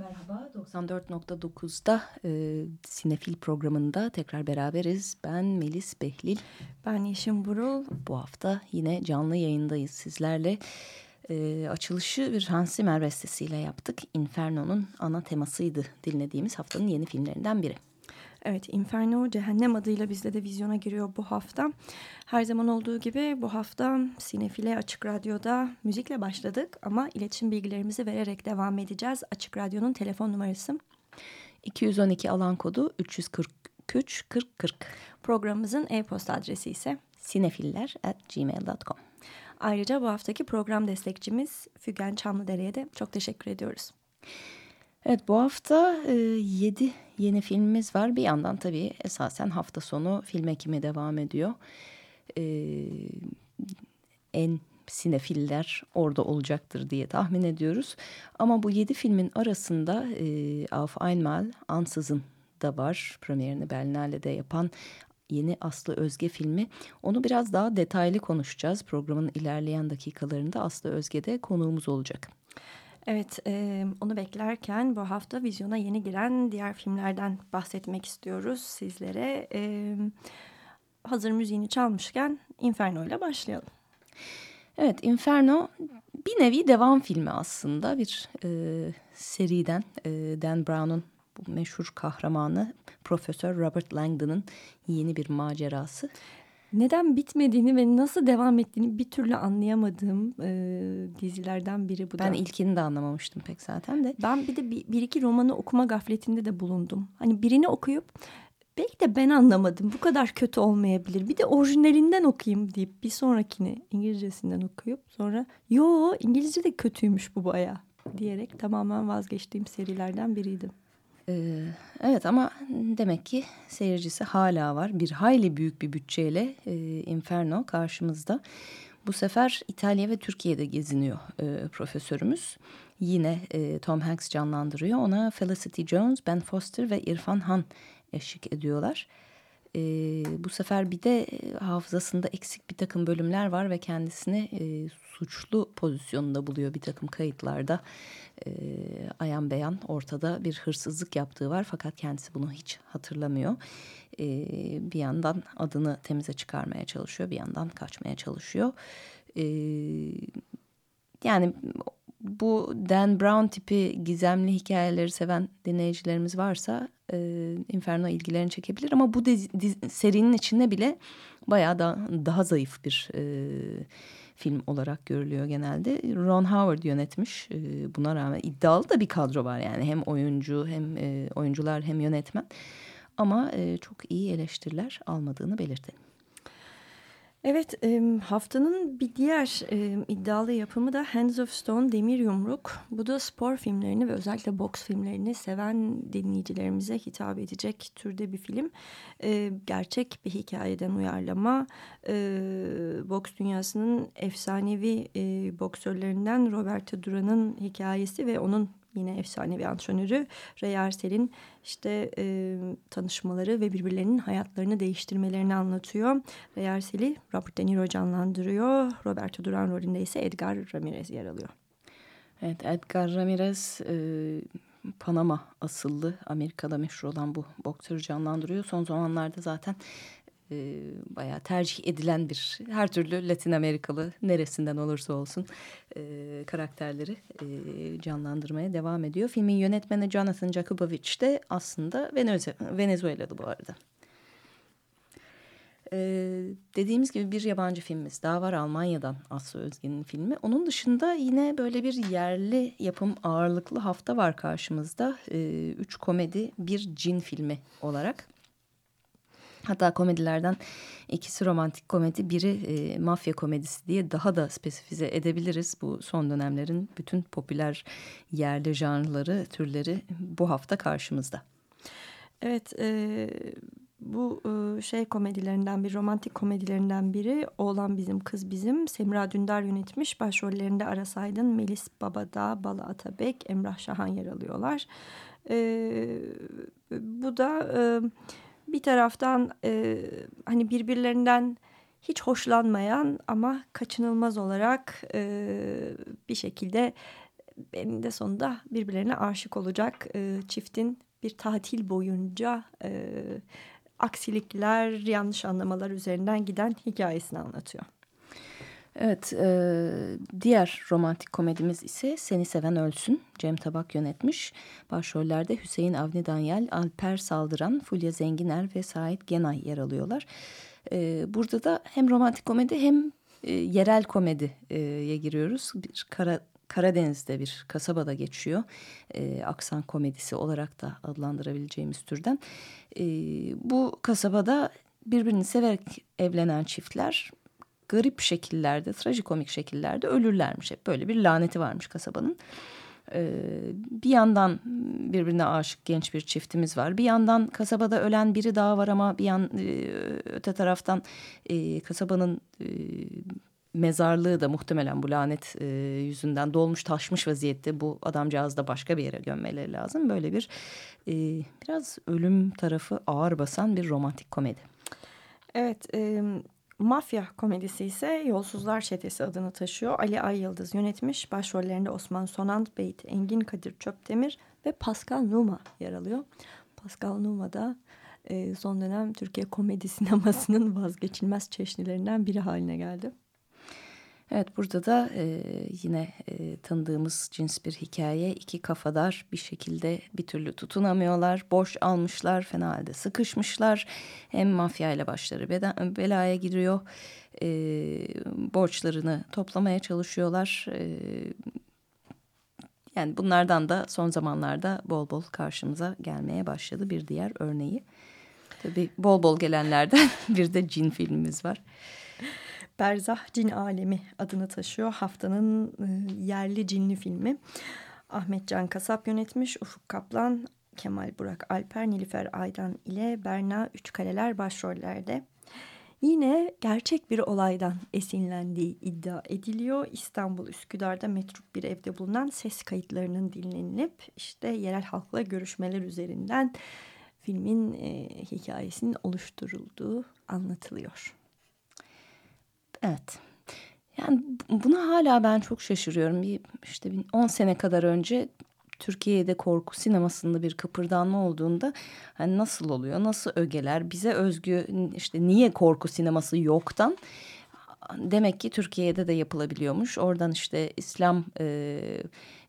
Merhaba, 94.9'da e, Sinefil programında tekrar beraberiz. Ben Melis Behlil. Ben Yeşim Burul. Bu hafta yine canlı yayındayız sizlerle. E, açılışı bir Hans Zimmer bestesiyle yaptık. Inferno'nun ana temasıydı dinlediğimiz haftanın yeni filmlerinden biri. Evet Inferno Cehennem adıyla bizde de vizyona giriyor bu hafta. Her zaman olduğu gibi bu hafta Sinefile Açık Radyo'da müzikle başladık ama iletişim bilgilerimizi vererek devam edeceğiz. Açık Radyo'nun telefon numarası 212 alan kodu 343 40 40. Programımızın e-posta adresi ise sinefiller@gmail.com. Ayrıca bu haftaki program destekçimiz Fügen Çamlıdere'ye de çok teşekkür ediyoruz. Evet bu hafta e, 7 yeni filmimiz var. Bir yandan tabii esasen hafta sonu film ekimi devam ediyor. E, en sinefiller orada olacaktır diye tahmin ediyoruz. Ama bu yedi filmin arasında e, Auf Einmal Ansızın da var. Premierini Berlinale'de yapan yeni Aslı Özge filmi. Onu biraz daha detaylı konuşacağız. Programın ilerleyen dakikalarında Aslı Özge'de konuğumuz olacak. Evet, e, onu beklerken bu hafta vizyona yeni giren diğer filmlerden bahsetmek istiyoruz sizlere. E, hazır müziğini çalmışken Inferno ile başlayalım. Evet, Inferno bir nevi devam filmi aslında. Bir e, seriden e, Dan Brown'un meşhur kahramanı Profesör Robert Langdon'ın yeni bir macerası neden bitmediğini ve nasıl devam ettiğini bir türlü anlayamadığım e, dizilerden biri bu ben da. Ben ilkini de anlamamıştım pek zaten de. Ben bir de bir, bir iki romanı okuma gafletinde de bulundum. Hani birini okuyup belki de ben anlamadım bu kadar kötü olmayabilir. Bir de orijinalinden okuyayım deyip bir sonrakini İngilizcesinden okuyup sonra yo İngilizce de kötüymüş bu baya diyerek tamamen vazgeçtiğim serilerden biriydi. Ee, evet ama demek ki seyircisi hala var. Bir hayli büyük bir bütçeyle e, Inferno karşımızda. Bu sefer İtalya ve Türkiye'de geziniyor e, profesörümüz. Yine e, Tom Hanks canlandırıyor. Ona Felicity Jones, Ben Foster ve İrfan Han eşlik ediyorlar. E, bu sefer bir de hafızasında eksik bir takım bölümler var ve kendisini e, suçlu pozisyonunda buluyor bir takım kayıtlarda. E, ayan beyan ortada bir hırsızlık yaptığı var fakat kendisi bunu hiç hatırlamıyor. E, bir yandan adını temize çıkarmaya çalışıyor bir yandan kaçmaya çalışıyor. E, yani bu Dan Brown tipi gizemli hikayeleri seven dinleyicilerimiz varsa e, Inferno ilgilerini çekebilir. Ama bu dizi, dizi, serinin içinde bile bayağı da, daha zayıf bir e, film olarak görülüyor genelde. Ron Howard yönetmiş. E, buna rağmen iddialı da bir kadro var yani. Hem oyuncu hem e, oyuncular hem yönetmen. Ama e, çok iyi eleştiriler almadığını belirtelim. Evet haftanın bir diğer iddialı yapımı da Hands of Stone Demir Yumruk. Bu da spor filmlerini ve özellikle boks filmlerini seven dinleyicilerimize hitap edecek türde bir film. Gerçek bir hikayeden uyarlama. Boks dünyasının efsanevi boksörlerinden Roberto Duran'ın hikayesi ve onun yine efsane bir antrenörü Ray Arcel'in işte e, tanışmaları ve birbirlerinin hayatlarını değiştirmelerini anlatıyor. Ray Arcel'i Robert De Niro canlandırıyor. Roberto Duran rolünde ise Edgar Ramirez yer alıyor. Evet Edgar Ramirez e, Panama asıllı Amerika'da meşhur olan bu boksörü canlandırıyor. Son zamanlarda zaten e, bayağı tercih edilen bir her türlü Latin Amerikalı neresinden olursa olsun e, karakterleri e, canlandırmaya devam ediyor. Filmin yönetmeni Jonathan Jakubovic de aslında Venezuelalı bu arada. Ee, dediğimiz gibi bir yabancı filmimiz daha var Almanya'dan Aslı Özge'nin filmi. Onun dışında yine böyle bir yerli yapım ağırlıklı hafta var karşımızda. Ee, üç komedi bir cin filmi olarak. Hatta komedilerden ikisi romantik komedi, biri e, mafya komedisi diye daha da spesifize edebiliriz. Bu son dönemlerin bütün popüler yerli janrları, türleri bu hafta karşımızda. Evet, e, bu e, şey komedilerinden bir romantik komedilerinden biri Oğlan Bizim Kız Bizim Semra Dündar yönetmiş başrollerinde Aras Aydın, Melis Babada, Bala Atabek, Emrah Şahan yer alıyorlar. E, bu da e, bir taraftan e, hani birbirlerinden hiç hoşlanmayan ama kaçınılmaz olarak e, bir şekilde eninde sonunda birbirlerine aşık olacak e, çiftin bir tatil boyunca e, aksilikler, yanlış anlamalar üzerinden giden hikayesini anlatıyor. Evet, e, diğer romantik komedimiz ise Seni Seven Ölsün. Cem Tabak yönetmiş. Başrollerde Hüseyin Avni Danyal, Alper Saldıran, Fulya Zenginer ve Sait Genay yer alıyorlar. E, burada da hem romantik komedi hem e, yerel komediye giriyoruz. Bir kara, Karadeniz'de bir kasabada geçiyor. E, aksan komedisi olarak da adlandırabileceğimiz türden. E, bu kasabada birbirini severek evlenen çiftler garip şekillerde, trajikomik şekillerde ölürlermiş. Hep böyle bir laneti varmış kasabanın. Ee, bir yandan birbirine aşık genç bir çiftimiz var. Bir yandan kasabada ölen biri daha var ama bir yan e, öte taraftan e, kasabanın e, mezarlığı da muhtemelen bu lanet e, yüzünden dolmuş taşmış vaziyette. Bu adamcağız da başka bir yere gömmeleri lazım. Böyle bir e, biraz ölüm tarafı ağır basan bir romantik komedi. Evet, e, mafya komedisi ise Yolsuzlar Çetesi adını taşıyor. Ali Ay Yıldız yönetmiş. Başrollerinde Osman Sonant, Beyt Engin Kadir Çöptemir ve Pascal Numa yer alıyor. Pascal Numa da e, son dönem Türkiye komedi sinemasının vazgeçilmez çeşnilerinden biri haline geldi. Evet burada da e, yine e, tanıdığımız cins bir hikaye. iki kafadar bir şekilde bir türlü tutunamıyorlar. Borç almışlar, fena halde sıkışmışlar. Hem mafya ile başları beden, belaya giriyor. E, borçlarını toplamaya çalışıyorlar. E, yani bunlardan da son zamanlarda bol bol karşımıza gelmeye başladı bir diğer örneği. Tabii bol bol gelenlerden bir de cin filmimiz var. Berzah Cin Alemi adını taşıyor. Haftanın e, yerli cinli filmi. Ahmet Can Kasap yönetmiş. Ufuk Kaplan, Kemal Burak Alper, Nilüfer Aydan ile Berna Üçkaleler başrollerde. Yine gerçek bir olaydan esinlendiği iddia ediliyor. İstanbul Üsküdar'da metrup bir evde bulunan ses kayıtlarının dinlenilip işte yerel halkla görüşmeler üzerinden filmin e, hikayesinin oluşturulduğu anlatılıyor. Evet. Yani buna hala ben çok şaşırıyorum. Bir işte 10 sene kadar önce Türkiye'de korku sinemasında bir kıpırdanma olduğunda hani nasıl oluyor? Nasıl ögeler? Bize özgü işte niye korku sineması yoktan demek ki Türkiye'de de yapılabiliyormuş. Oradan işte İslam e,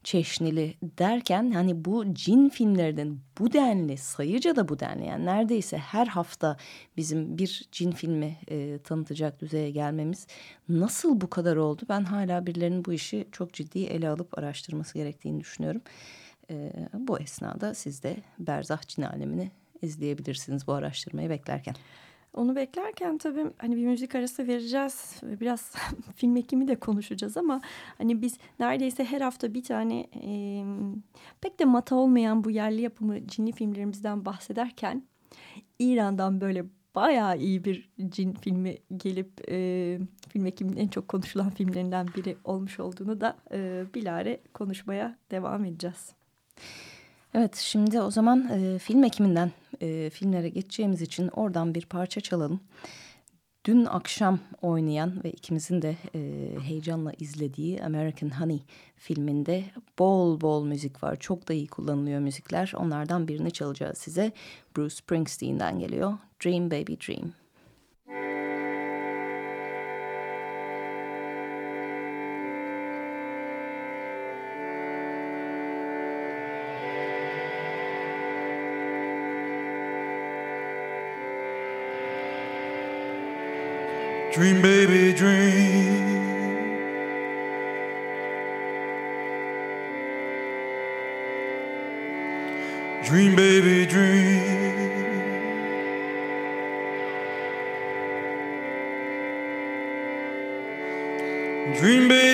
çeşnili derken hani bu cin filmlerinin bu denli sayıca da bu denli yani neredeyse her hafta bizim bir cin filmi e, tanıtacak düzeye gelmemiz nasıl bu kadar oldu? Ben hala birilerinin bu işi çok ciddi ele alıp araştırması gerektiğini düşünüyorum. E, bu esnada siz de Berzah Cin Alemini izleyebilirsiniz bu araştırmayı beklerken. Onu beklerken tabii hani bir müzik arası vereceğiz. Biraz film ekimi de konuşacağız ama hani biz neredeyse her hafta bir tane e, pek de mata olmayan bu yerli yapımı cinli filmlerimizden bahsederken İran'dan böyle bayağı iyi bir cin filmi gelip e, film ekiminin en çok konuşulan filmlerinden biri olmuş olduğunu da e, bilare konuşmaya devam edeceğiz. Evet şimdi o zaman e, film ekiminden e, filmlere geçeceğimiz için oradan bir parça çalalım. Dün akşam oynayan ve ikimizin de e, heyecanla izlediği American Honey filminde bol bol müzik var. Çok da iyi kullanılıyor müzikler. Onlardan birini çalacağız size. Bruce Springsteen'den geliyor. Dream Baby Dream. Dream, baby, dream. Dream, baby, dream. Dream, baby,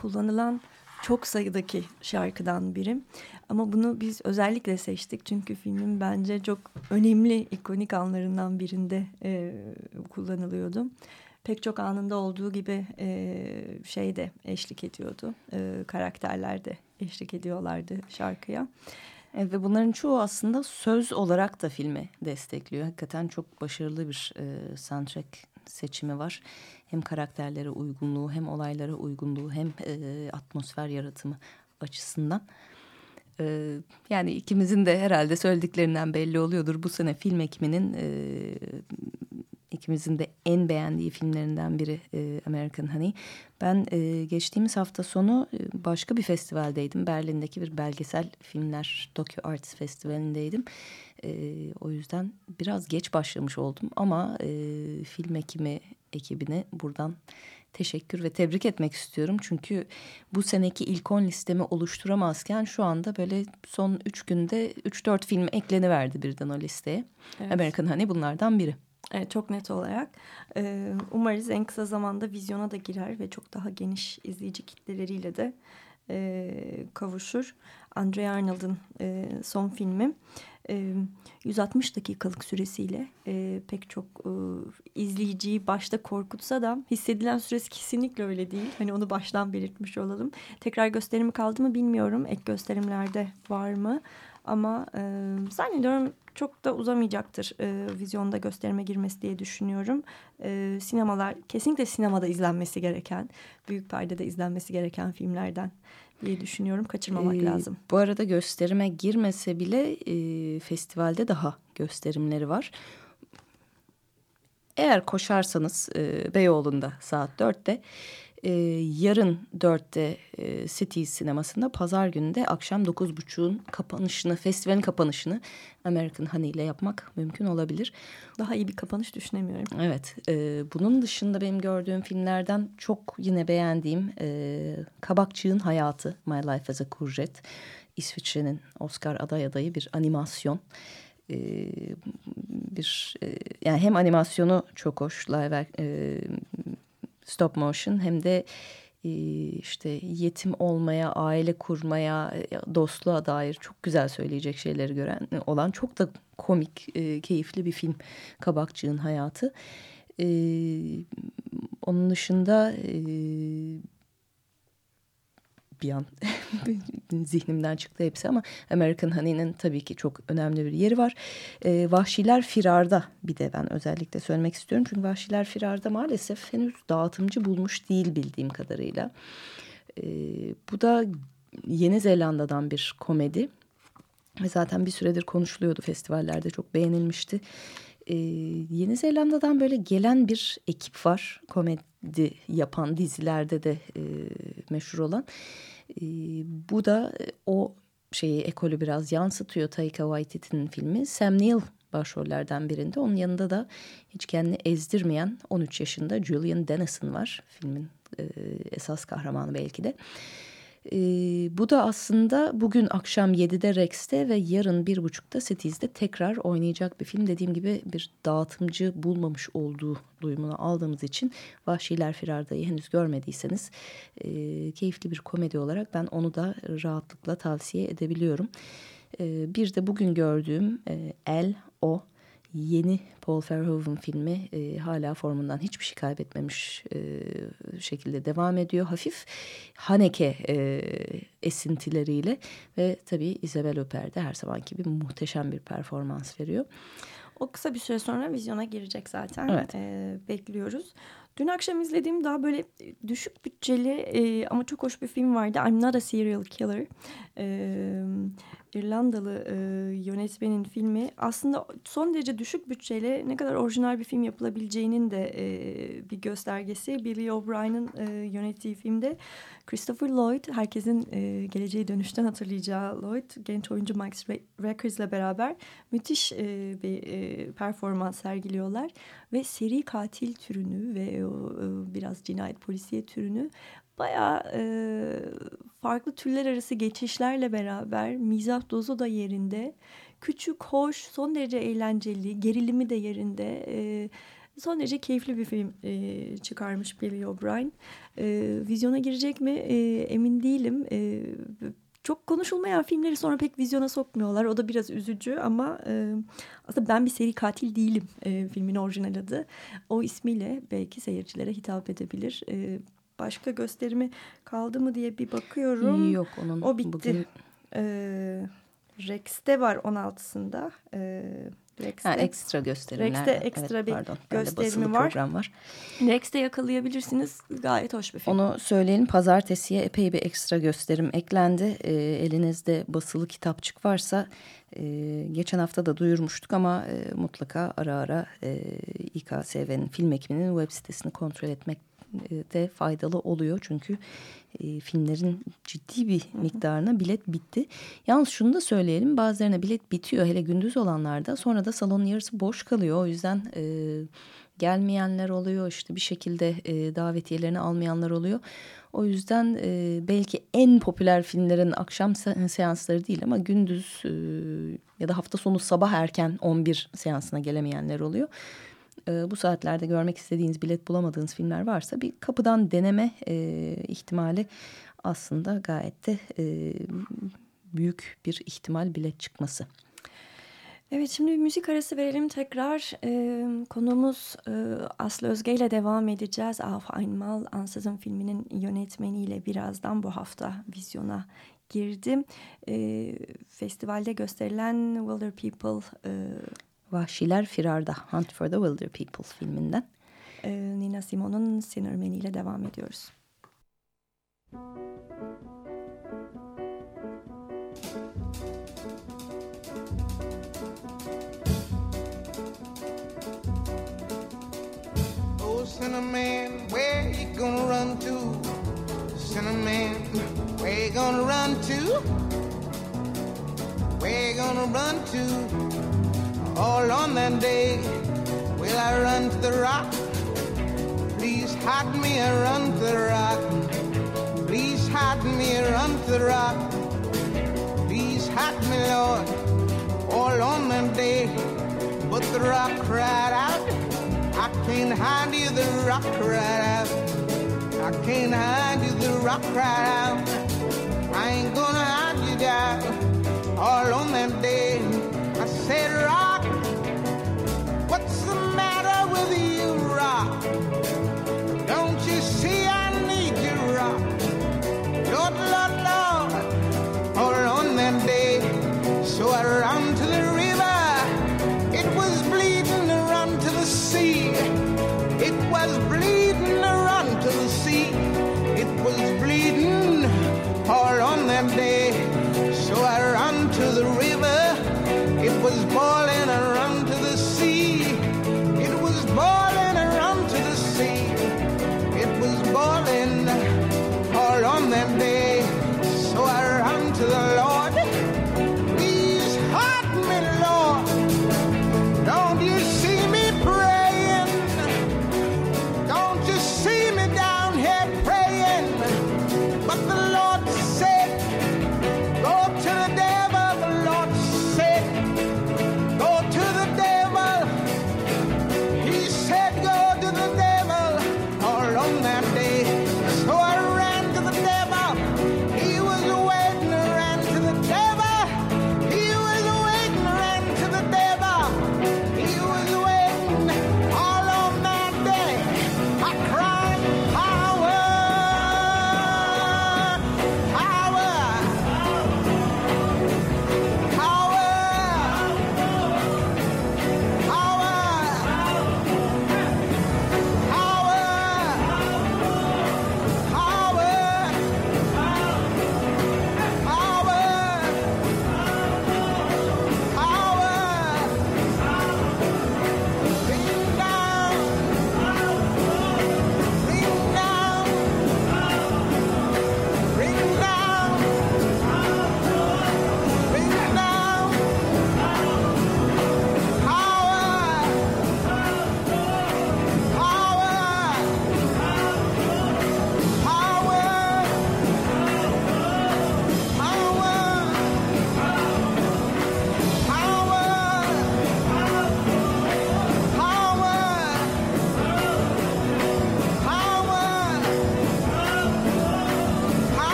kullanılan çok sayıdaki şarkıdan biri. Ama bunu biz özellikle seçtik çünkü filmin bence çok önemli ikonik anlarından birinde e, kullanılıyordu. Pek çok anında olduğu gibi e, şey de eşlik ediyordu. E, karakterler de eşlik ediyorlardı şarkıya. Evet, ve bunların çoğu aslında söz olarak da filmi destekliyor. Hakikaten çok başarılı bir e, soundtrack seçimi var. Hem karakterlere uygunluğu hem olaylara uygunluğu hem e, atmosfer yaratımı açısından. E, yani ikimizin de herhalde söylediklerinden belli oluyordur. Bu sene film ekiminin e, ikimizin de en beğendiği filmlerinden biri e, American Honey. Ben e, geçtiğimiz hafta sonu e, başka bir festivaldeydim. Berlin'deki bir belgesel filmler Tokyo Arts Festivali'ndeydim. E, o yüzden biraz geç başlamış oldum ama e, film ekimi ekibine buradan teşekkür ve tebrik etmek istiyorum. Çünkü bu seneki ilk on listemi oluşturamazken şu anda böyle son üç günde üç dört film ekleniverdi birden o listeye. Evet. American Honey bunlardan biri. Evet, çok net olarak. Ee, umarız en kısa zamanda vizyona da girer ve çok daha geniş izleyici kitleleriyle de e, kavuşur. Andre Arnold'un e, son filmi. E, 160 dakikalık süresiyle pek çok izleyiciyi başta korkutsa da hissedilen süresi kesinlikle öyle değil. Hani onu baştan belirtmiş olalım. Tekrar gösterimi kaldı mı bilmiyorum. Ek gösterimlerde var mı? Ama zannediyorum çok da uzamayacaktır vizyonda gösterime girmesi diye düşünüyorum. Sinemalar kesinlikle sinemada izlenmesi gereken, büyük perdede izlenmesi gereken filmlerden diye düşünüyorum. Kaçırmamak ee, lazım. Bu arada gösterime girmese bile e, festivalde daha gösterimleri var. Eğer koşarsanız e, Beyoğlu'nda saat dörtte e, yarın dörtte e, City sinemasında pazar günü de akşam dokuz buçuğun kapanışını, festivalin kapanışını American Honey ile yapmak mümkün olabilir. Daha iyi bir kapanış düşünemiyorum. Evet. E, bunun dışında benim gördüğüm filmlerden çok yine beğendiğim e, Kabakçığın Hayatı, My Life as a Courgette. İsviçre'nin Oscar aday adayı bir animasyon e, bir e, yani hem animasyonu çok hoş live e, stop motion hem de e, işte yetim olmaya, aile kurmaya, e, dostluğa dair çok güzel söyleyecek şeyleri gören olan çok da komik, e, keyifli bir film Kabakçığın Hayatı. Onun dışında bir an zihnimden çıktı hepsi ama American Honey'nin tabii ki çok önemli bir yeri var. E, Vahşiler Firar'da bir de ben özellikle söylemek istiyorum. Çünkü Vahşiler Firar'da maalesef henüz dağıtımcı bulmuş değil bildiğim kadarıyla. E, bu da Yeni Zelanda'dan bir komedi. Ve zaten bir süredir konuşuluyordu festivallerde çok beğenilmişti. Ee, Yeni Zelanda'dan böyle gelen bir ekip var komedi yapan dizilerde de e, meşhur olan. E, bu da e, o şeyi ekolü biraz yansıtıyor Taika Waititi'nin filmi. Sam Neill başrollerden birinde. Onun yanında da hiç kendini ezdirmeyen 13 yaşında Julian Dennison var. Filmin e, esas kahramanı belki de. E, bu da aslında bugün akşam 7'de Rex'te ve yarın 1.30'da Cities'de tekrar oynayacak bir film. Dediğim gibi bir dağıtımcı bulmamış olduğu duyumunu aldığımız için Vahşiler Firarda'yı henüz görmediyseniz e, keyifli bir komedi olarak ben onu da rahatlıkla tavsiye edebiliyorum. E, bir de bugün gördüğüm e, El O yeni Paul Verhoeven filmi e, hala formundan hiçbir şey kaybetmemiş e, şekilde devam ediyor. Hafif Haneke e, esintileriyle ve tabii Isabel Huppert de her zamanki bir muhteşem bir performans veriyor. O kısa bir süre sonra vizyona girecek zaten. Evet. E, bekliyoruz. Dün akşam izlediğim daha böyle düşük bütçeli e, ama çok hoş bir film vardı. I'm Not a Serial Killer. E, İrlandalı e, yönetmenin filmi aslında son derece düşük bütçeyle ne kadar orijinal bir film yapılabileceğinin de e, bir göstergesi. Billy O'Brien'in e, yönettiği filmde Christopher Lloyd, herkesin e, geleceği dönüşten hatırlayacağı Lloyd, genç oyuncu Max Reckers ile beraber müthiş e, bir e, performans sergiliyorlar. Ve seri katil türünü ve e, biraz cinayet polisiye türünü bayağı e, farklı türler arası geçişlerle beraber mizah dozu da yerinde. Küçük, hoş, son derece eğlenceli, gerilimi de yerinde. E, Son derece keyifli bir film e, çıkarmış Billy O'Brien. E, vizyona girecek mi e, emin değilim. E, çok konuşulmayan filmleri sonra pek vizyona sokmuyorlar. O da biraz üzücü ama e, aslında ben bir seri katil değilim e, filmin orijinal adı. O ismiyle belki seyircilere hitap edebilir. E, başka gösterimi kaldı mı diye bir bakıyorum. Yok onun. O bitti. Bugün... E, Rex'te var 16'sında. E, Rex'te, ha, ekstra gösterimler. Rex'te ekstra evet, bir pardon, gösterimi var. program var. Rex'te yakalayabilirsiniz. Gayet hoş bir film. Onu söyleyelim. Pazartesiye epey bir ekstra gösterim eklendi. E, elinizde basılı kitapçık varsa e, geçen hafta da duyurmuştuk ama e, mutlaka ara ara e, İKSV'nin film ekibinin web sitesini kontrol etmek de faydalı oluyor. Çünkü e, filmlerin ciddi bir miktarına bilet bitti. Yalnız şunu da söyleyelim bazılarına bilet bitiyor hele gündüz olanlarda sonra da salonun yarısı boş kalıyor. O yüzden e, gelmeyenler oluyor işte bir şekilde e, davetiyelerini almayanlar oluyor. O yüzden e, belki en popüler filmlerin akşam se seansları değil ama gündüz e, ya da hafta sonu sabah erken 11 seansına gelemeyenler oluyor e, bu saatlerde görmek istediğiniz bilet bulamadığınız filmler varsa bir kapıdan deneme e, ihtimali aslında gayet de e, büyük bir ihtimal bilet çıkması. Evet şimdi bir müzik arası verelim tekrar. Ee, konumuz e, Aslı Özge ile devam edeceğiz. Auf Einmal Ansızın filminin yönetmeniyle birazdan bu hafta vizyona girdim. Ee, festivalde gösterilen Wilder People... E, Vahşiler Firarda Hunt for the Wilder People filminden. Ee, Nina Simone'un Sinnerman ile devam ediyoruz. Oh, Cinnamon, where you gonna run to? Cinnamon, where you gonna run to? Where you gonna run to? All on that day. Will I run to the rock? Please hide me and run to the rock. Please hide me and run to the rock. Please hide me, Lord, all on that day. But the rock cried out, I can't hide you, the rock cried out. I can't hide you, the rock cried out. I ain't gonna hide you down all on that day. I said, rock of you rock.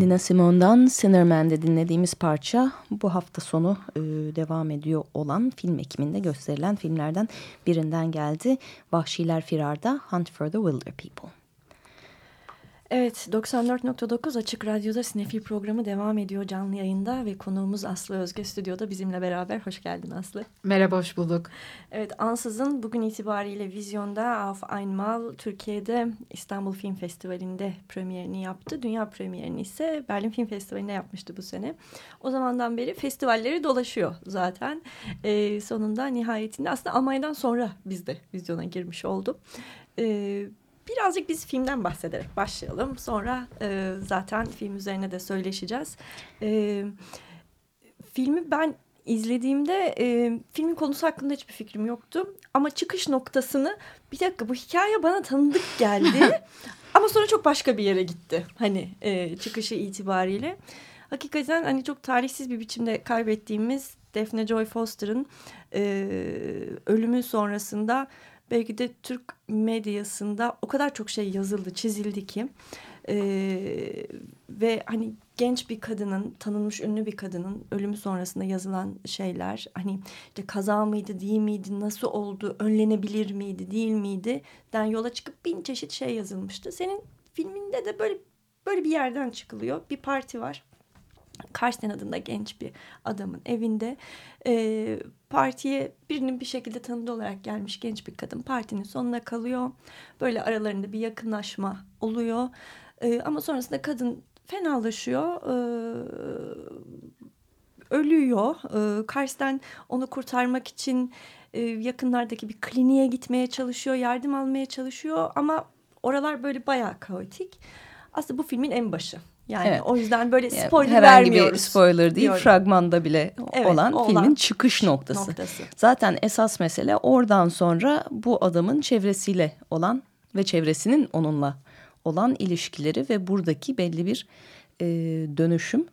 Nina Simone'dan Sinnerman'de dinlediğimiz parça bu hafta sonu e, devam ediyor olan film ekiminde gösterilen filmlerden birinden geldi. Vahşiler Firar'da Hunt for the Wilder People. Evet 94.9 Açık Radyo'da Sinefil programı devam ediyor canlı yayında ve konuğumuz Aslı Özge stüdyoda bizimle beraber. Hoş geldin Aslı. Merhaba hoş bulduk. Evet Ansız'ın bugün itibariyle vizyonda Auf Einmal Türkiye'de İstanbul Film Festivali'nde premierini yaptı. Dünya premierini ise Berlin Film Festivali'nde yapmıştı bu sene. O zamandan beri festivalleri dolaşıyor zaten. Ee, sonunda nihayetinde aslında Almanya'dan sonra biz de vizyona girmiş oldu. Ee, birazcık biz filmden bahsederek başlayalım. Sonra e, zaten film üzerine de söyleşeceğiz. E, filmi ben izlediğimde e, filmin konusu hakkında hiçbir fikrim yoktu. Ama çıkış noktasını bir dakika bu hikaye bana tanıdık geldi. ama sonra çok başka bir yere gitti. Hani e, çıkışı itibariyle. Hakikaten hani çok tarihsiz bir biçimde kaybettiğimiz Daphne Joy Foster'ın e, ölümü sonrasında belki de Türk medyasında o kadar çok şey yazıldı, çizildi ki e, ve hani genç bir kadının, tanınmış ünlü bir kadının ölümü sonrasında yazılan şeyler, hani işte kaza mıydı, değil miydi, nasıl oldu, önlenebilir miydi, değil miydi den yola çıkıp bin çeşit şey yazılmıştı. Senin filminde de böyle böyle bir yerden çıkılıyor. Bir parti var. Karsten adında genç bir adamın evinde e, partiye birinin bir şekilde tanıdığı olarak gelmiş genç bir kadın partinin sonuna kalıyor. Böyle aralarında bir yakınlaşma oluyor. E, ama sonrasında kadın fenalaşıyor. E, ölüyor. E, Karsten onu kurtarmak için e, yakınlardaki bir kliniğe gitmeye çalışıyor. Yardım almaya çalışıyor ama oralar böyle bayağı kaotik. Aslında bu filmin en başı. Yani evet. o yüzden böyle spoiler yani herhangi vermiyoruz. bir spoiler değil diyorum. fragmanda bile evet, olan, olan filmin çıkış noktası. noktası. Zaten esas mesele oradan sonra bu adamın çevresiyle olan ve çevresinin onunla olan ilişkileri ve buradaki belli bir e, dönüşüm.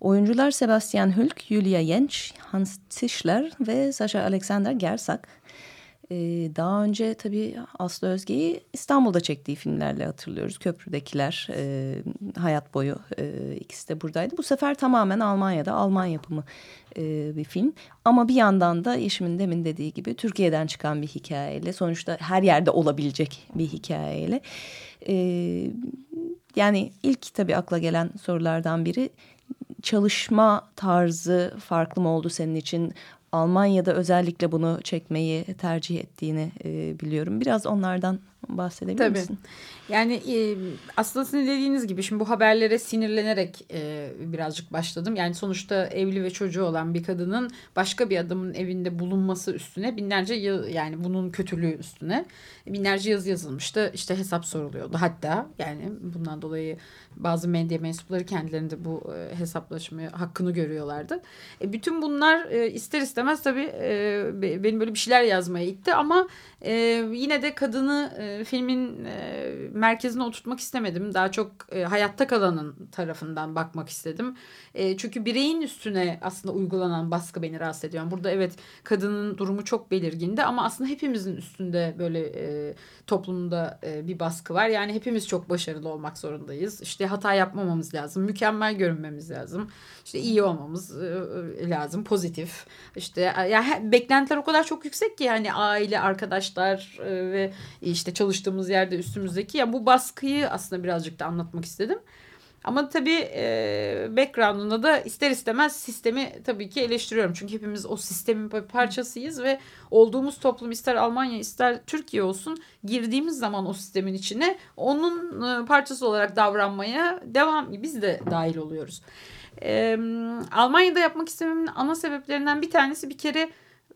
Oyuncular Sebastian Hülk, Julia Jentsch, Hans Tischler ve Sasha Alexander Gersak. Ee, daha önce tabii Aslı Özge'yi İstanbul'da çektiği filmlerle hatırlıyoruz. Köprüdekiler, e, Hayat Boyu e, ikisi de buradaydı. Bu sefer tamamen Almanya'da, Alman yapımı e, bir film. Ama bir yandan da Yeşim'in demin dediği gibi Türkiye'den çıkan bir hikayeyle, sonuçta her yerde olabilecek bir hikayeyle. E, yani ilk tabii akla gelen sorulardan biri çalışma tarzı farklı mı oldu senin için? Almanya'da özellikle bunu çekmeyi tercih ettiğini e, biliyorum. Biraz onlardan bahsedebilir Tabii. misin? Yani e, aslında sizin dediğiniz gibi şimdi bu haberlere sinirlenerek e, birazcık başladım. Yani sonuçta evli ve çocuğu olan bir kadının başka bir adamın evinde bulunması üstüne binlerce yani bunun kötülüğü üstüne binlerce yazı yazılmıştı. İşte hesap soruluyordu hatta yani bundan dolayı bazı medya mensupları kendilerinde bu e, hesaplaşmayı hakkını görüyorlardı. E, bütün bunlar e, ister istemez tabii e, benim böyle bir şeyler yazmaya itti ama e, yine de kadını e, filmin e, merkezine oturtmak istemedim. Daha çok e, hayatta kalanın tarafından bakmak istedim. E, çünkü bireyin üstüne aslında uygulanan baskı beni rahatsız ediyor. burada evet kadının durumu çok belirgindi ama aslında hepimizin üstünde böyle e, toplumda e, bir baskı var. Yani hepimiz çok başarılı olmak zorundayız. İşte hata yapmamamız lazım. Mükemmel görünmemiz lazım. İşte iyi olmamız e, lazım. Pozitif. İşte ya yani beklentiler o kadar çok yüksek ki yani aile, arkadaşlar e, ve işte çalıştığımız yerde üstümüzdeki ya bu baskıyı aslında birazcık da anlatmak istedim. Ama tabii e, background'unda da ister istemez sistemi tabii ki eleştiriyorum. Çünkü hepimiz o sistemin bir parçasıyız ve olduğumuz toplum ister Almanya ister Türkiye olsun girdiğimiz zaman o sistemin içine onun e, parçası olarak davranmaya devam biz de dahil oluyoruz. E, Almanya'da yapmak istememin ana sebeplerinden bir tanesi bir kere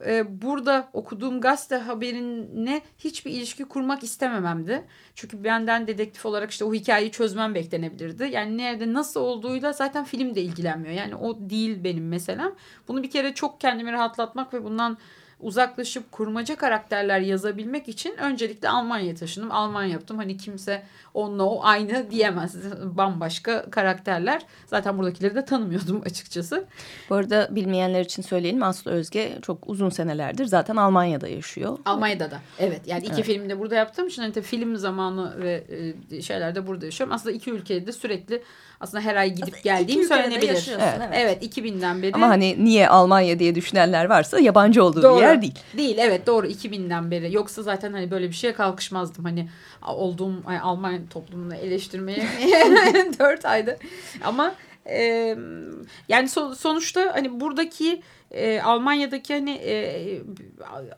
e, burada okuduğum gazete haberine hiçbir ilişki kurmak istemememdi. Çünkü benden dedektif olarak işte o hikayeyi çözmem beklenebilirdi. Yani nerede nasıl olduğuyla zaten film de ilgilenmiyor. Yani o değil benim meselem. Bunu bir kere çok kendimi rahatlatmak ve bundan uzaklaşıp kurmaca karakterler yazabilmek için öncelikle Almanya'ya taşındım. Alman yaptım. Hani kimse onunla o aynı diyemez. Bambaşka karakterler. Zaten buradakileri de tanımıyordum açıkçası. Bu arada bilmeyenler için söyleyelim Aslı Özge çok uzun senelerdir zaten Almanya'da yaşıyor. Almanya'da da. Evet yani iki Evet. filmi de burada yaptığım için hani film zamanı ve e, şeyler de burada yaşıyorum. Aslında iki ülkede de sürekli aslında her ay gidip Aslında geldiğim söylenebilir. Evet. Evet. 2000'den beri. Ama hani niye Almanya diye düşünenler varsa yabancı olduğu Doğru. bir yer değil. Değil evet doğru 2000'den beri. Yoksa zaten hani böyle bir şeye kalkışmazdım. Hani olduğum ay, Alman toplumunu eleştirmeye dört ayda. Ama e, yani so- sonuçta hani buradaki e, Almanya'daki hani e,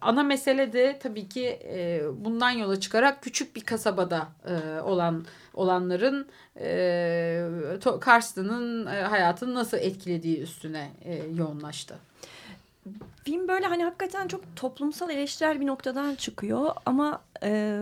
ana mesele de tabii ki e, bundan yola çıkarak küçük bir kasabada e, olan olanların e, Karsten'ın e, hayatını nasıl etkilediği üstüne e, yoğunlaştı. Film böyle hani hakikaten çok toplumsal eleştirel bir noktadan çıkıyor ama e,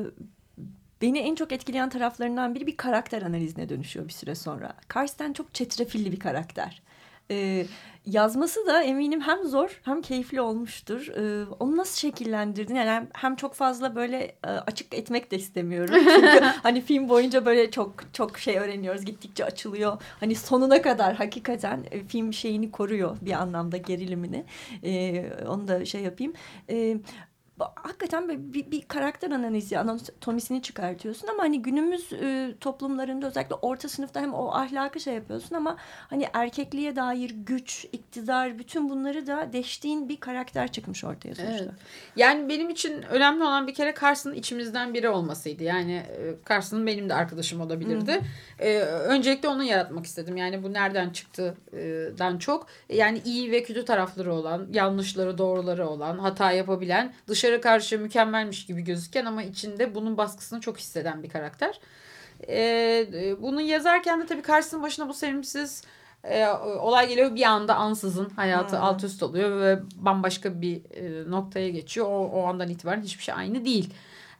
beni en çok etkileyen taraflarından biri bir karakter analizine dönüşüyor bir süre sonra. Karsten çok çetrefilli bir karakter. E, yazması da eminim hem zor hem keyifli olmuştur. E, onu nasıl şekillendirdin? Yani hem, hem çok fazla böyle e, açık etmek de istemiyorum. Çünkü hani film boyunca böyle çok çok şey öğreniyoruz. Gittikçe açılıyor. Hani sonuna kadar hakikaten e, film şeyini koruyor bir anlamda gerilimini. E, onu da şey yapayım. E, hakikaten böyle bir, bir karakter analizi anatomisini çıkartıyorsun ama hani günümüz e, toplumlarında özellikle orta sınıfta hem o ahlakı şey yapıyorsun ama hani erkekliğe dair güç, iktidar bütün bunları da deştiğin bir karakter çıkmış ortaya sonuçta. Evet. Yani benim için önemli olan bir kere Carson'ın içimizden biri olmasıydı. Yani Carson'ın benim de arkadaşım olabilirdi. E, öncelikle onu yaratmak istedim. Yani bu nereden çıktıdan çok. Yani iyi ve kötü tarafları olan, yanlışları, doğruları olan, hata yapabilen, dışarı karşı mükemmelmiş gibi gözüken ama içinde bunun baskısını çok hisseden bir karakter. E, e, bunu yazarken de tabii Carson'ın başına bu sevimsiz e, olay geliyor bir anda ansızın hayatı Hmm. alt üst oluyor ve bambaşka bir e, noktaya geçiyor. O, o andan itibaren hiçbir şey aynı değil.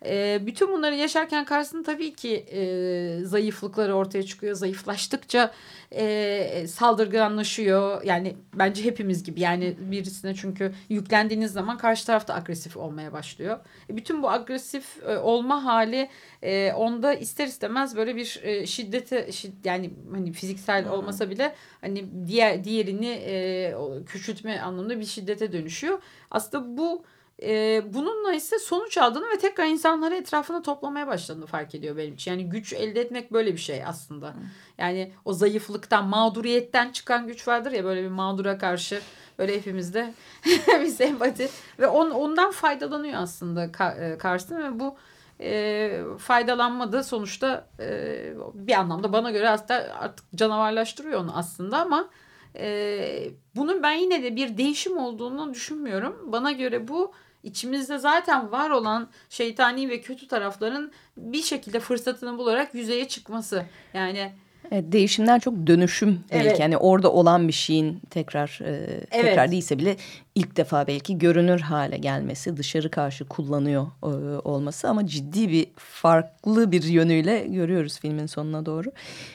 E, bütün bunları yaşarken Carson tabii ki e, zayıflıkları ortaya çıkıyor. Zayıflaştıkça e, saldırganlaşıyor. Yani bence hepimiz gibi. Yani birisine çünkü yüklendiğiniz zaman karşı tarafta agresif olmaya başlıyor. E, bütün bu agresif e, olma hali e, onda ister istemez böyle bir e, şiddete şid- yani hani fiziksel olmasa bile hani diğer diğerini e, küçültme anlamında bir şiddete dönüşüyor. Aslında bu e, bununla ise sonuç aldığını ve tekrar insanları etrafına toplamaya başladığını fark ediyor benim için. Yani güç elde etmek böyle bir şey aslında. Yani o zayıflıktan, mağduriyetten çıkan güç vardır ya böyle bir mağdura karşı böyle hepimizde bir sempati ve on, ondan faydalanıyor aslında Ka- Carson ve bu e, faydalanma da sonuçta e, bir anlamda bana göre hatta artık canavarlaştırıyor onu aslında ama e, bunun ben yine de bir değişim olduğunu düşünmüyorum. Bana göre bu içimizde zaten var olan şeytani ve kötü tarafların bir şekilde fırsatını bularak yüzeye çıkması. Yani Evet, değişimden çok dönüşüm belki Evet. yani orada olan bir şeyin tekrar e, tekrar değilse bile ilk defa belki görünür hale gelmesi dışarı karşı kullanıyor e, olması ama ciddi bir farklı bir yönüyle görüyoruz filmin sonuna doğru.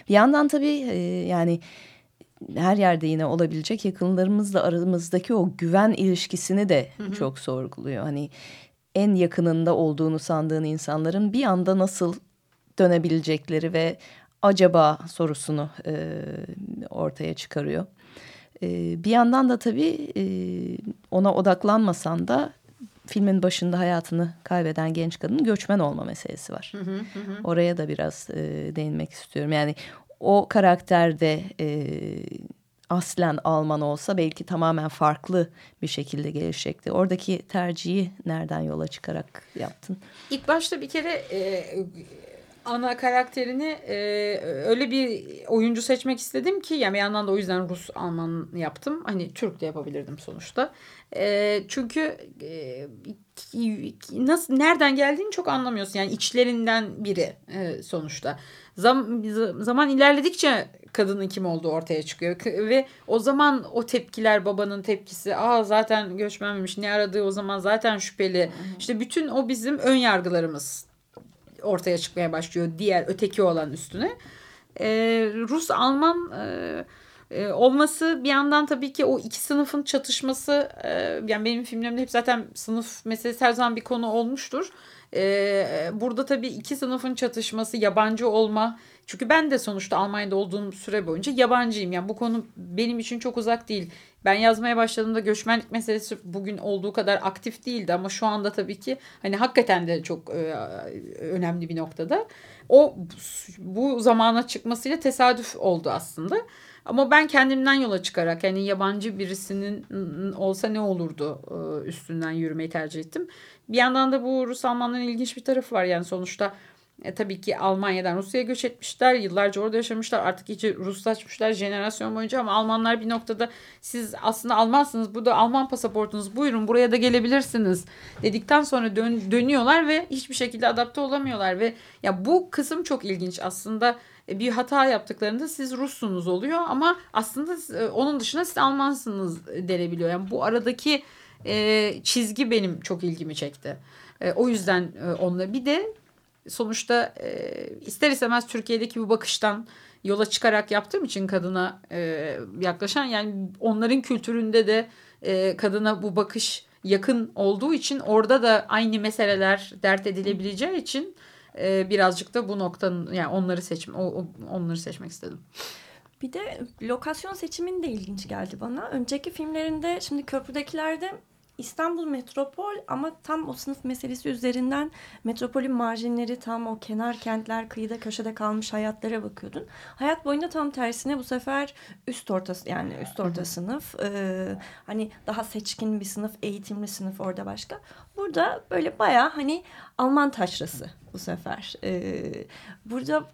Bir yandan tabii e, yani her yerde yine olabilecek yakınlarımızla aramızdaki o güven ilişkisini de çok sorguluyor. Hani en yakınında olduğunu sandığın insanların bir anda nasıl dönebilecekleri ve acaba sorusunu e, ortaya çıkarıyor. E, bir yandan da tabii e, ona odaklanmasan da filmin başında hayatını kaybeden genç kadının göçmen olma meselesi var. Oraya da biraz e, değinmek istiyorum. Yani o karakterde e, aslen Alman olsa belki tamamen farklı bir şekilde gelişecekti. Oradaki tercihi nereden yola çıkarak yaptın? İlk başta bir kere e, ana karakterini e, öyle bir oyuncu seçmek istedim ki yani bir yandan da o yüzden Rus Alman yaptım. Hani Türk de yapabilirdim sonuçta. E, çünkü e, nasıl nereden geldiğini çok anlamıyorsun. Yani içlerinden biri e, sonuçta. Zam, zaman ilerledikçe kadının kim olduğu ortaya çıkıyor. Ve o zaman o tepkiler babanın tepkisi aa zaten göçmenmiş ne aradığı o zaman zaten şüpheli. İşte bütün o bizim ön yargılarımız ortaya çıkmaya başlıyor diğer öteki olan üstüne. Ee, Rus Alman e, e, olması bir yandan tabii ki o iki sınıfın çatışması e, yani benim filmlerimde hep zaten sınıf meselesi her zaman bir konu olmuştur. E, burada tabii iki sınıfın çatışması, yabancı olma. Çünkü ben de sonuçta Almanya'da olduğum süre boyunca yabancıyım. Yani bu konu benim için çok uzak değil. Ben yazmaya başladığımda göçmenlik meselesi bugün olduğu kadar aktif değildi ama şu anda tabii ki hani hakikaten de çok e, önemli bir noktada. O bu zamana çıkmasıyla tesadüf oldu aslında. Ama ben kendimden yola çıkarak yani yabancı birisinin olsa ne olurdu e, üstünden yürümeyi tercih ettim. Bir yandan da bu Rus Almanların ilginç bir tarafı var. Yani sonuçta e, tabii ki Almanya'dan Rusya'ya göç etmişler. Yıllarca orada yaşamışlar. Artık iyice Ruslaşmışlar jenerasyon boyunca ama Almanlar bir noktada siz aslında Almansınız. Bu da Alman pasaportunuz. Buyurun buraya da gelebilirsiniz dedikten sonra dön, dönüyorlar ve hiçbir şekilde adapte olamıyorlar ve ya bu kısım çok ilginç aslında e, bir hata yaptıklarında siz Russunuz oluyor ama aslında e, onun dışında siz Almansınız denebiliyor. Yani bu aradaki e, çizgi benim çok ilgimi çekti. E, o yüzden e, onunla bir de sonuçta e, ister istemez Türkiye'deki bu bakıştan yola çıkarak yaptığım için kadına e, yaklaşan yani onların kültüründe de e, kadına bu bakış yakın olduğu için orada da aynı meseleler dert edilebileceği için e, birazcık da bu noktanın yani onları seçim onları seçmek istedim. Bir de lokasyon seçimin de ilginç geldi bana. Önceki filmlerinde şimdi köprüdekilerde İstanbul metropol ama tam o sınıf meselesi üzerinden metropolün marjinleri tam o kenar kentler kıyıda köşede kalmış hayatlara bakıyordun. Hayat boyunca tam tersine bu sefer üst orta yani üst orta sınıf e, hani daha seçkin bir sınıf eğitimli sınıf orada başka. Burada böyle baya hani Alman taşrası bu sefer. E, burada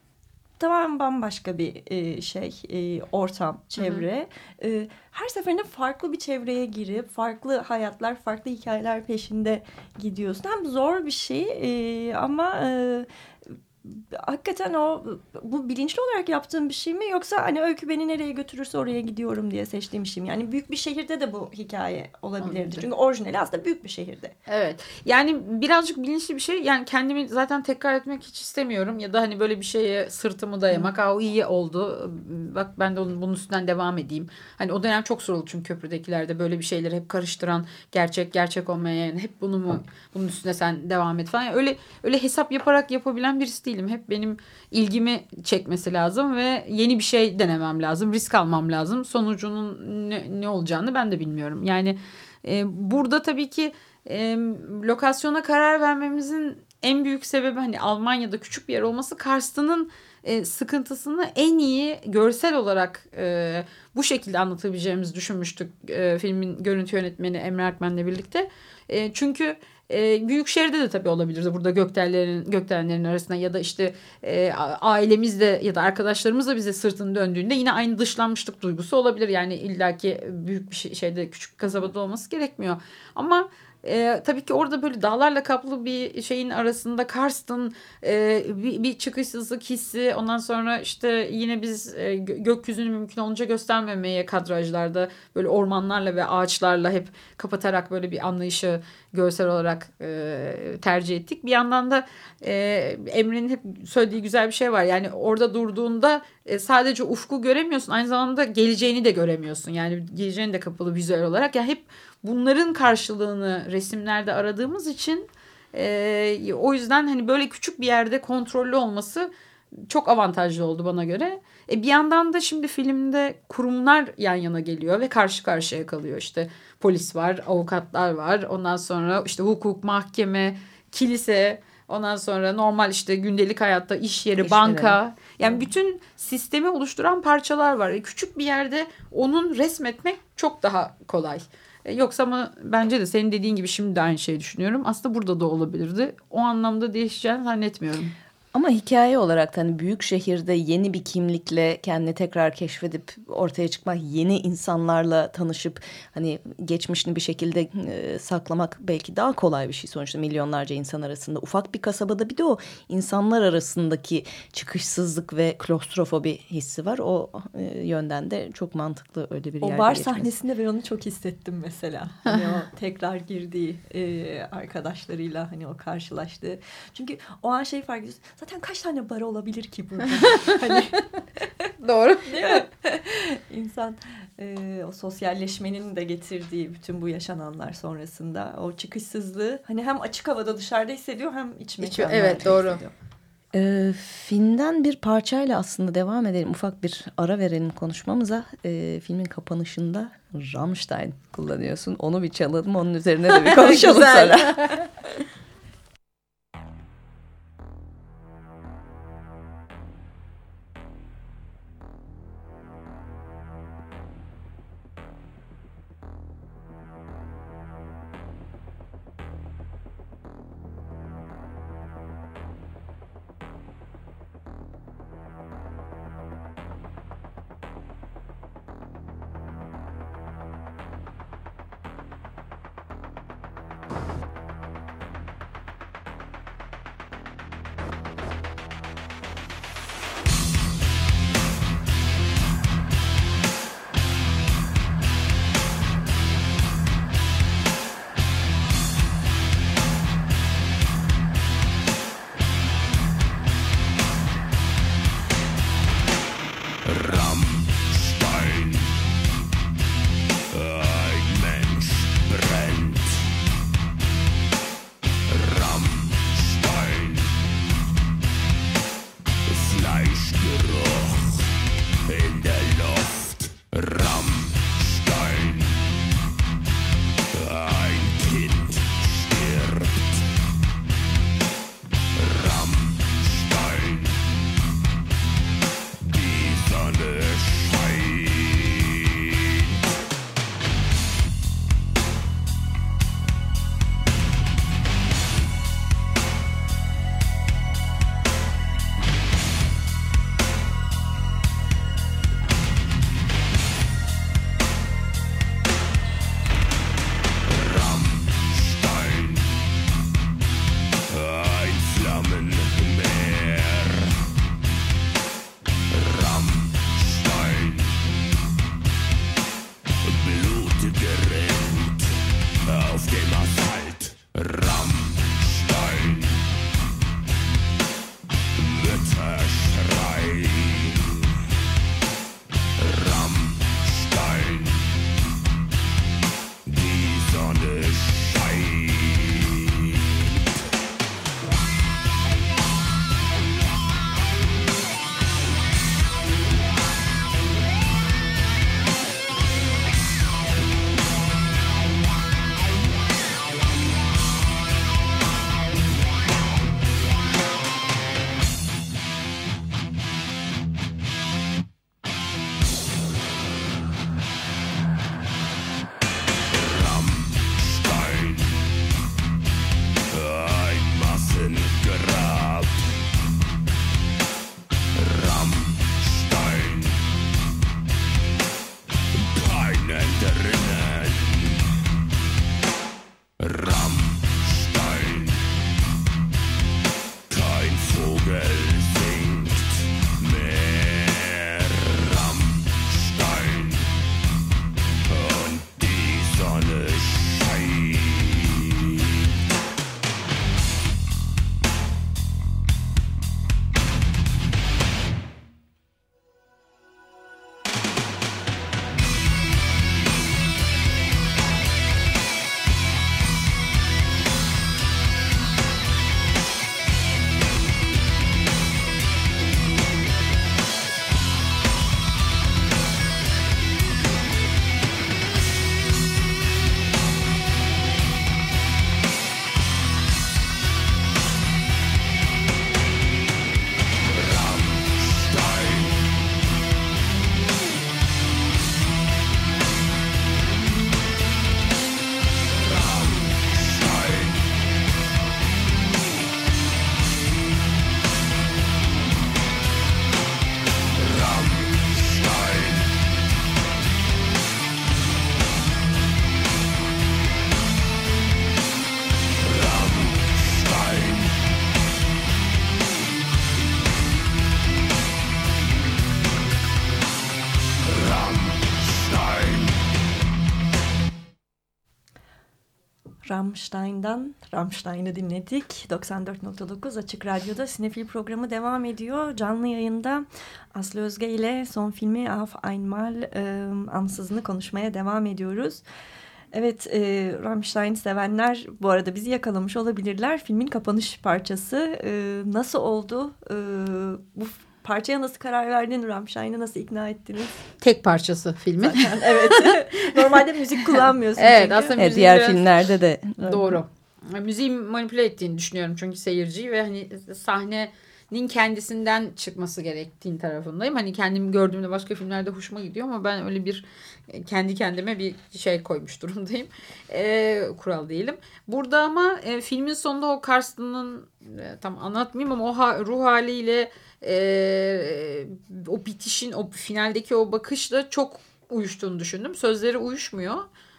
tamamen bambaşka bir e, şey e, ortam çevre hı hı. E, her seferinde farklı bir çevreye girip farklı hayatlar farklı hikayeler peşinde gidiyorsun hem zor bir şey e, ama e, hakikaten o bu bilinçli olarak yaptığım bir şey mi yoksa hani öykü beni nereye götürürse oraya gidiyorum diye seçtiğim bir şey mi? Yani büyük bir şehirde de bu hikaye olabilirdi. Anladım. Çünkü orijinali aslında büyük bir şehirde. Evet. Yani birazcık bilinçli bir şey. Yani kendimi zaten tekrar etmek hiç istemiyorum ya da hani böyle bir şeye sırtımı dayamak. Aa o iyi oldu. Bak ben de onun bunun üstünden devam edeyim. Hani o dönem çok soruldu çünkü köprüdekilerde böyle bir şeyleri hep karıştıran gerçek gerçek olmayan yani hep bunu mu bunun üstüne sen devam et falan. Yani öyle öyle hesap yaparak yapabilen birisi değil değilim. Hep benim ilgimi çekmesi lazım ve yeni bir şey denemem lazım. Risk almam lazım. Sonucunun ne, ne olacağını ben de bilmiyorum. Yani e, burada tabii ki e, lokasyona karar vermemizin en büyük sebebi hani Almanya'da küçük bir yer olması Karst'ın e, sıkıntısını en iyi görsel olarak e, bu şekilde anlatabileceğimizi düşünmüştük e, filmin görüntü yönetmeni Emre Erkmen'le birlikte. E, çünkü e, büyük şehirde de tabii olabilirdi burada gökdelenlerin gökdelenlerin arasında ya da işte e, ailemizde ya da arkadaşlarımız da bize sırtını döndüğünde yine aynı dışlanmışlık duygusu olabilir. Yani illaki büyük bir şey, şeyde küçük kasabada olması gerekmiyor. Ama e, tabii ki orada böyle dağlarla kaplı bir şeyin arasında Karst'ın e, bir, bir çıkışsızlık hissi ondan sonra işte yine biz e, gökyüzünü mümkün olunca göstermemeye kadrajlarda böyle ormanlarla ve ağaçlarla hep kapatarak böyle bir anlayışı görsel olarak e, tercih ettik. Bir yandan da e, Emre'nin hep söylediği güzel bir şey var. Yani orada durduğunda e, sadece ufku göremiyorsun. Aynı zamanda geleceğini de göremiyorsun. Yani geleceğini de kapalı vizüel olarak. Yani hep bunların karşılığını resimlerde aradığımız için e, o yüzden hani böyle küçük bir yerde kontrollü olması çok avantajlı oldu bana göre. E bir yandan da şimdi filmde kurumlar yan yana geliyor ve karşı karşıya kalıyor. İşte polis var, avukatlar var. Ondan sonra işte hukuk, mahkeme, kilise, ondan sonra normal işte gündelik hayatta iş yeri, İşleri. banka. Yani bütün sistemi oluşturan parçalar var. E küçük bir yerde onun resmetmek çok daha kolay. E, yoksa ama bence de senin dediğin gibi şimdi de aynı şeyi düşünüyorum. Aslında burada da olabilirdi. O anlamda değişeceğini zannetmiyorum. Ama hikaye olarak hani büyük şehirde yeni bir kimlikle kendini tekrar keşfedip ortaya çıkmak, yeni insanlarla tanışıp hani geçmişini bir şekilde e, saklamak belki daha kolay bir şey sonuçta milyonlarca insan arasında. Ufak bir kasabada bir de o insanlar arasındaki çıkışsızlık ve klostrofobi hissi var. O e, yönden de çok mantıklı öyle bir o yerde O bar geçmesi. sahnesinde ben onu çok hissettim mesela. Hani o tekrar girdiği e, arkadaşlarıyla hani o karşılaştığı. Çünkü o an şey fark ediyorsun Zaten kaç tane bar olabilir ki burada? hani, Doğru. değil mi? İnsan e, o sosyalleşmenin de getirdiği bütün bu yaşananlar sonrasında o çıkışsızlığı hani hem açık havada dışarıda hissediyor hem iç mekanlarda evet, doğru. hissediyor. Ee, filmden bir parçayla aslında devam edelim. Ufak bir ara verelim konuşmamıza. Ee, filmin kapanışında Rammstein kullanıyorsun. Onu bir çalalım. Onun üzerine de bir konuşalım sonra. Rammstein'dan Rammstein'ı dinledik. 94.9 Açık Radyo'da Sinefil programı devam ediyor. Canlı yayında Aslı Özge ile son filmi Auf Einmal e, ansızını konuşmaya devam ediyoruz. Evet, e, Rammstein sevenler bu arada bizi yakalamış olabilirler. Filmin kapanış parçası e, nasıl oldu? E, bu parçaya nasıl karar verdin? Rammstein'i nasıl ikna ettiniz? Tek parçası filmin. Zaten, evet. Normalde müzik kullanmıyorsun. Evet, çünkü. aslında Evet, diğer biraz- filmlerde de. Doğru. Müziği manipüle ettiğini düşünüyorum çünkü seyirciyi ve hani sahnenin kendisinden çıkması gerektiğin tarafındayım. Hani kendimi gördüğümde başka filmlerde hoşuma gidiyor ama ben öyle bir e, kendi kendime bir şey koymuş durumdayım. E, kural değilim. Burada ama e, filmin sonunda o Karsten'ın e, tam anlatmayayım ama o ha- ruh haliyle e, o bitişin o finaldeki o bakışla çok uyuştuğunu düşündüm. Sözleri uyuşmuyor.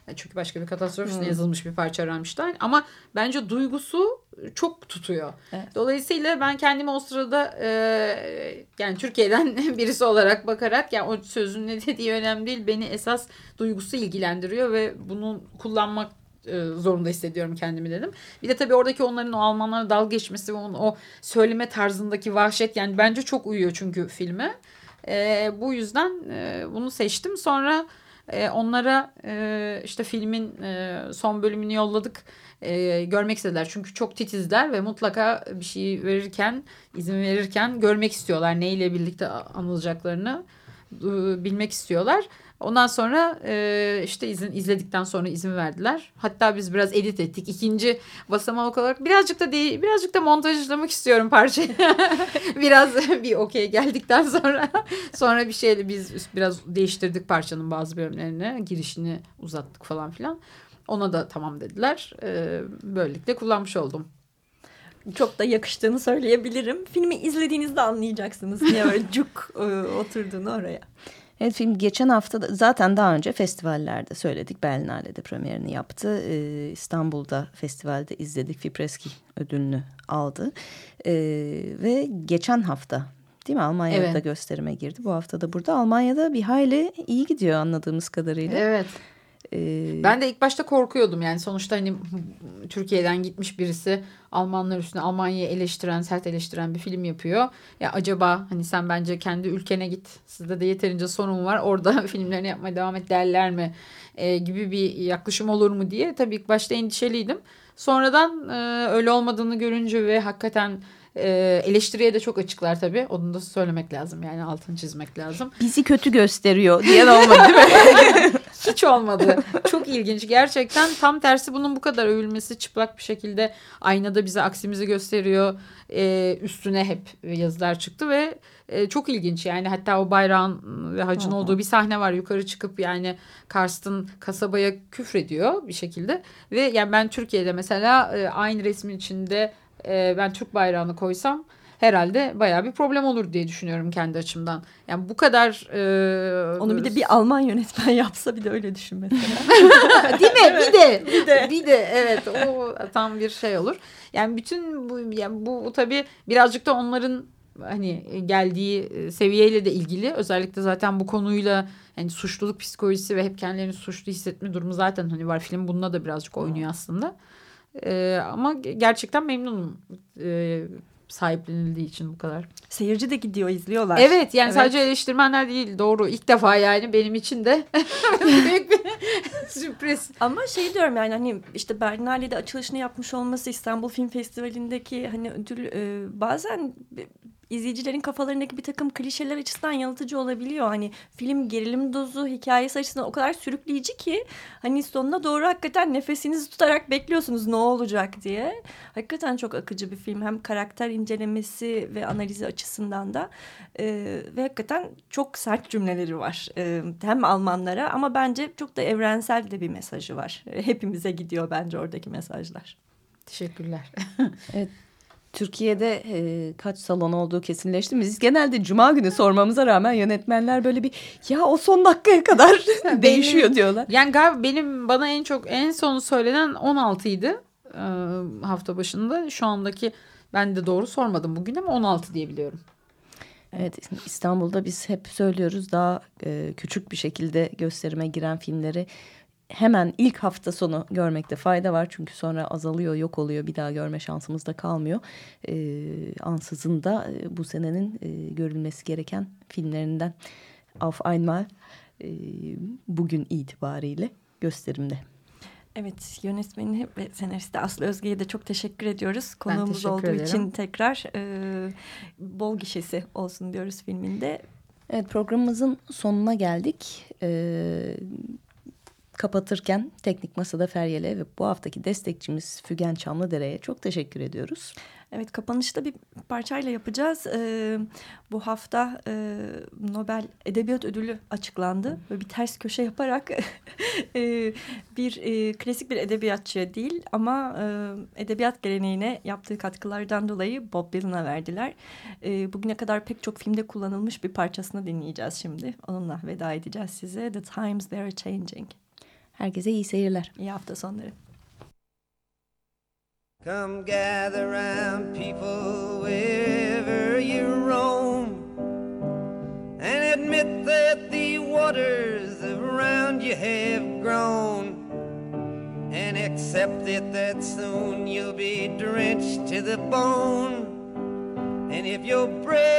E, Çünkü başka bir katastrof üstüne yazılmış bir parça Rammstein. Ama bence duygusu çok tutuyor. Evet. Dolayısıyla ben kendimi o sırada e, yani Türkiye'den birisi olarak bakarak yani o sözün ne dediği önemli değil. Beni esas duygusu ilgilendiriyor ve bunu kullanmak zorunda hissediyorum kendimi dedim. Bir de tabii oradaki onların o Almanlara dalga geçmesi ve onun o söyleme tarzındaki vahşet yani bence çok uyuyor çünkü filme. E, bu yüzden e, bunu seçtim. Sonra e, onlara e, işte filmin e, son bölümünü yolladık. E, görmek istediler. Çünkü çok titizler ve mutlaka bir şey verirken, izin verirken görmek istiyorlar. Neyle birlikte anılacaklarını e, bilmek istiyorlar. Ondan sonra e, işte izin izledikten sonra izin verdiler. Hatta biz biraz edit ettik. İkinci basamak olarak birazcık da değil, birazcık da montajlamak istiyorum parçayı. biraz bir okey geldikten sonra sonra bir şeyle biz biraz değiştirdik parçanın bazı bölümlerini, girişini uzattık falan filan. Ona da tamam dediler. E, böylelikle kullanmış oldum. Çok da yakıştığını söyleyebilirim. Filmi izlediğinizde anlayacaksınız niye böyle cuk e, oturduğunu oraya. Evet film geçen hafta da, zaten daha önce festivallerde söyledik. Berlinale'de premierini yaptı. Ee, İstanbul'da festivalde izledik. Fipreski ödülünü aldı. Ee, ve geçen hafta değil mi Almanya'da Evet. gösterime girdi. Bu hafta da burada. Almanya'da bir hayli iyi gidiyor anladığımız kadarıyla. Evet. Ee, Ben de ilk başta korkuyordum yani sonuçta hani Türkiye'den gitmiş birisi Almanlar üstüne Almanya'yı eleştiren, sert eleştiren bir film yapıyor. Ya acaba hani sen bence kendi ülkene git. Sizde de yeterince sorun var. Orada filmlerini yapmaya devam et derler mi? e, gibi bir yaklaşım olur mu diye tabii ilk başta endişeliydim. Sonradan e, öyle olmadığını görünce ve hakikaten e, eleştiriye de çok açıklar tabii. Onu da söylemek lazım yani altını çizmek lazım. bizi kötü gösteriyor diye olmadı değil mi? Hiç olmadı. Çok ilginç. Gerçekten tam tersi bunun bu kadar övülmesi çıplak bir şekilde aynada bize aksimizi gösteriyor. Ee, üstüne hep yazılar çıktı ve e, çok ilginç. Yani hatta o bayrağın ve hacın olduğu bir sahne var. Yukarı çıkıp yani Karsten kasabaya küfrediyor bir şekilde. Ve yani ben Türkiye'de mesela e, aynı resmin içinde e, ben Türk bayrağını koysam herhalde bayağı bir problem olur diye düşünüyorum kendi açımdan. Yani bu kadar e, Onu bir de bir Alman yönetmen yapsa bir de öyle düşün mesela. Değil mi? Bir de. Bir de. Bir de evet o tam bir şey olur. Yani bütün bu yani bu tabii birazcık da onların hani geldiği e, seviyeyle de ilgili. Özellikle zaten bu konuyla hani suçluluk psikolojisi ve hep kendilerini suçlu hissetme durumu zaten hani var. Film bununla da birazcık oynuyor aslında. Ee, ama gerçekten memnunum e, sahiplenildiği için bu kadar. Seyirci de gidiyor izliyorlar. Evet yani Evet. sadece eleştirmenler değil doğru. İlk defa yani benim için de büyük bir sürpriz. Ama şey diyorum yani hani işte Berlinale'de açılışını yapmış olması İstanbul Film Festivali'ndeki hani ödül e, bazen izleyicilerin kafalarındaki bir takım klişeler açısından yanıltıcı olabiliyor. Hani film gerilim dozu hikayesi açısından o kadar sürükleyici ki hani sonuna doğru hakikaten nefesinizi tutarak bekliyorsunuz ne olacak diye. Hakikaten çok akıcı bir film hem karakter incelemesi ve analizi açısından da e, ve hakikaten çok sert cümleleri var. E, hem Almanlara ama bence çok da evrensel de bir mesajı var. E, hepimize gidiyor bence oradaki mesajlar. Teşekkürler. Türkiye'de e, kaç salon olduğu kesinleşti. Biz genelde cuma günü sormamıza rağmen yönetmenler böyle bir ya o son dakikaya kadar değişiyor diyorlar. Yani galiba benim bana en çok en son söylenen 16 idi e, hafta başında. Şu andaki ben de doğru sormadım bugün ama 16 diye biliyorum. Evet İstanbul'da biz hep söylüyoruz daha e, küçük bir şekilde gösterime giren filmleri hemen ilk hafta sonu görmekte fayda var. Çünkü sonra azalıyor, yok oluyor. Bir daha görme şansımız da kalmıyor. E, ansızın da e, bu senenin e, görülmesi gereken filmlerinden Auf Einmal e, bugün itibariyle gösterimde. Evet yönetmeni ve senaristi Aslı Özge'ye de çok teşekkür ediyoruz. Konuğumuz teşekkür olduğu ederim. için tekrar e, bol gişesi olsun diyoruz filminde. Evet programımızın sonuna geldik. Ee, kapatırken Teknik Masa'da Feryal'e ve bu haftaki destekçimiz Fügen Çamlıdere'ye çok teşekkür ediyoruz. Evet kapanışta bir parçayla yapacağız. Ee, bu hafta e, Nobel Edebiyat Ödülü açıklandı ve bir ters köşe yaparak e, bir e, klasik bir edebiyatçı değil ama e, edebiyat geleneğine yaptığı katkılardan dolayı Bob Dylan'a verdiler. E, bugüne kadar pek çok filmde kullanılmış bir parçasını dinleyeceğiz şimdi. Onunla veda edeceğiz size. The Times They Are Changing. Herkese iyi seyirler. İyi hafta sonları. Come gather round, people, wherever you roam, and admit that the waters around you have grown, and accept it that soon you'll be drenched to the bone. And if your breath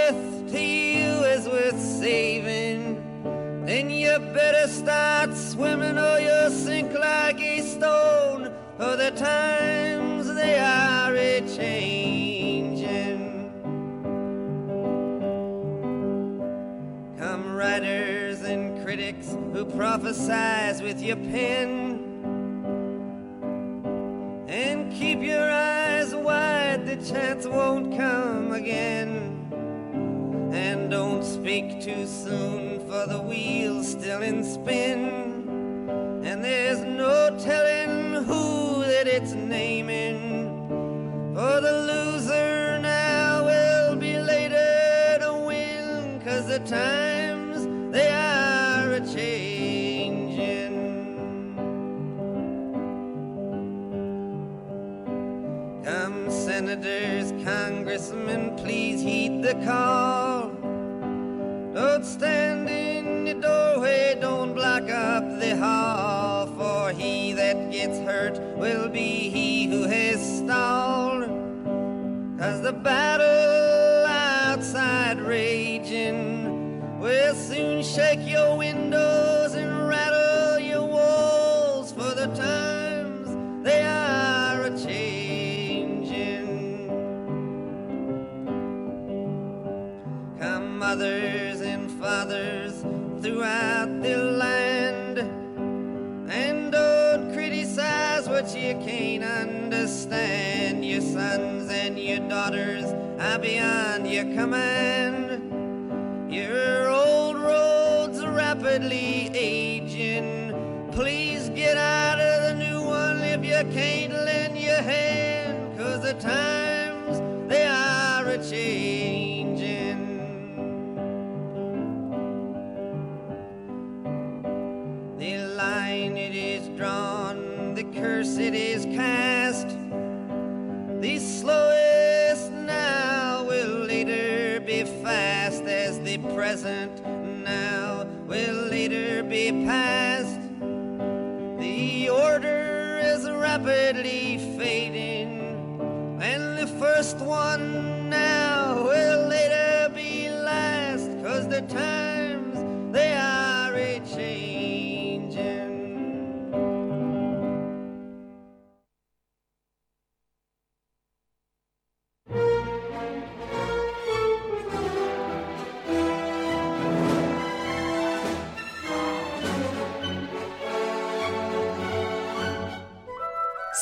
prophesize with your pen. And keep your eyes wide, the chance won't come again. And don't speak too soon, for the wheel's still in spin. And there's no telling who that it's naming. For the loser now will be later to win, cause the times congressmen, please heed the call. Don't stand in the doorway, don't block up the hall, for he that gets hurt will be he who has stalled. Cause the battle outside raging will soon shake your windows fathers throughout the land, and don't criticize what you can't understand. Your sons and your daughters are beyond your command. Your old roads are rapidly aging. Please get out of the new one if you can't lend your hand, cause the times present now will later be past. The order is rapidly fading, and the first one now will later be last, cause the times